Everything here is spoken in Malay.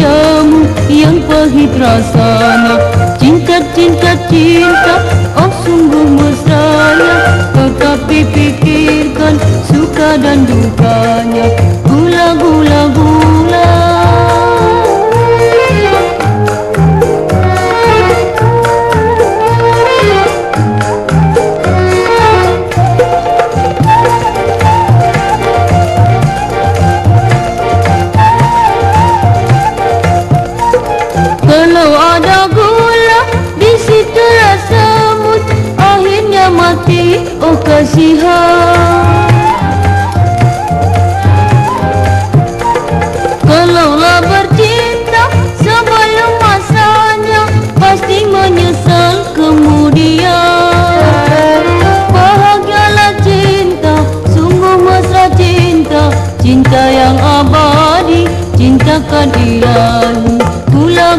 jamu yang pahit rasana. Cinta, cinta, cinta, oh sungguh kasihan Kalaulah bercinta sebelum masanya Pasti menyesal kemudian. Bahagialah cinta, sungguh mesra cinta. Cinta yang abadi, cintakan ilahi Gula,